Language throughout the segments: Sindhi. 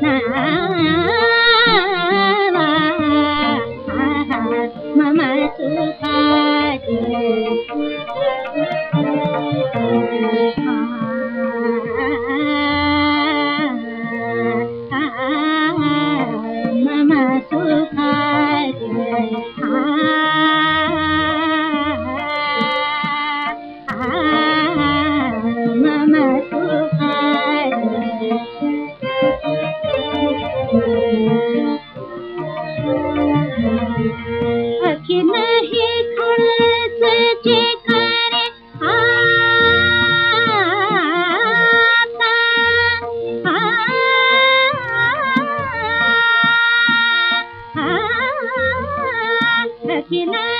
难。you know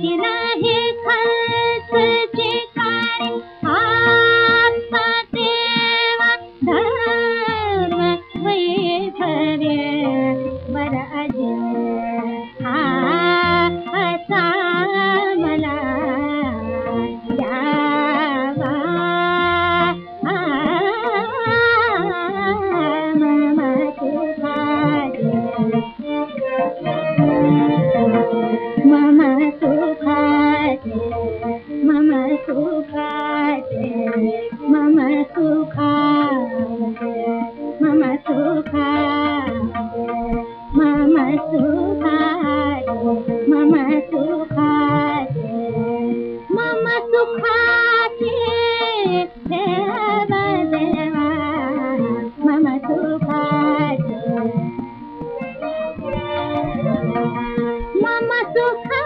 नहीं खा थ